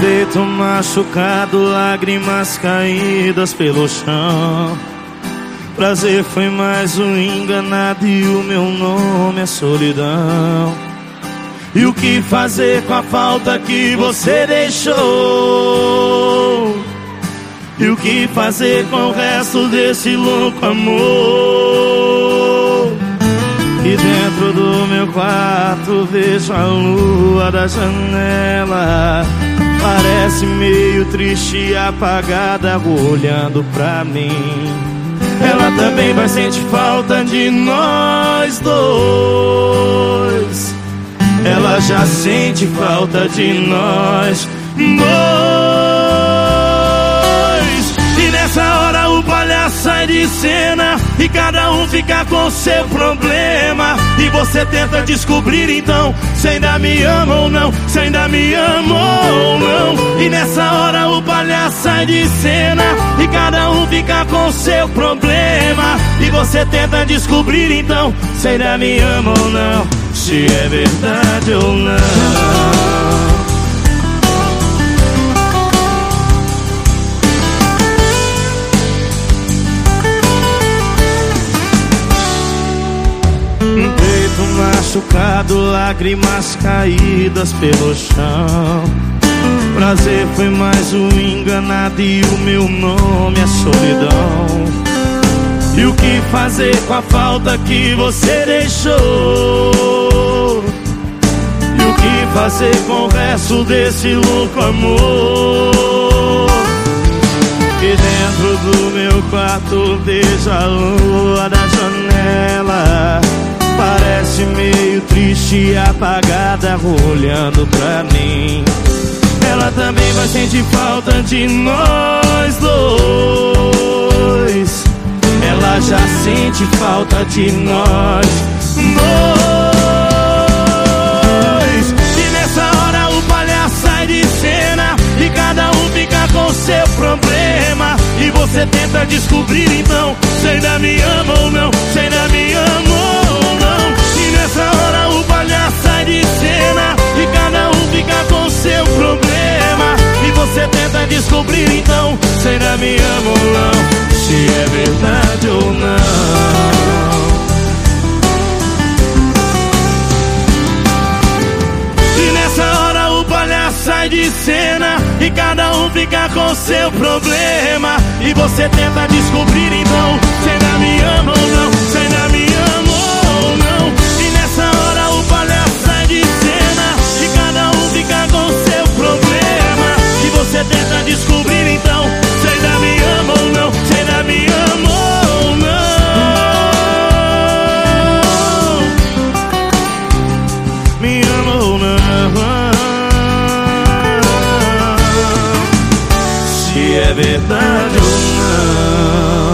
Peito machucado, lágrimas caídas pelo chão. Prazer foi mais um enganado e o meu nome é solidão. E o que fazer com a falta que você deixou? E o que fazer com o resto desse louco amor? E dentro do meu quarto vejo a lua da janela. Parece meio triste e apagada olhando pra mim. Ela também vai sentir falta de nós dois. Ela já sente falta de nós dois. Sai de cena e cada um fica com seu problema. E você tenta descobrir então se ainda me ama ou não, se ainda me ama ou não. E nessa hora o palhaço sai de cena e cada um fica com seu problema. E você tenta descobrir então se ainda me ama ou não, se é verdade ou não. Machucado, lágrimas caídas pelo chão. Prazer foi mais um enganado e o meu nome é solidão. E o que fazer com a falta que você deixou? E o que fazer com o resto desse louco amor? E dentro do meu quarto vejo a lua da janela. Parece meio triste e apagada olhando pra mim. Ela também vai sentir falta de nós dois. Ela já sente falta de nós dois. E nessa hora o palhaço sai de cena e cada um fica com seu problema. E você tenta descobrir então se ainda me ama ou não, se ainda me ama então me ama ou não, se é verdade ou não. E nessa hora o palhaço sai de cena E cada um fica com seu problema E você tenta descobrir então Se ainda me ama verdade ou não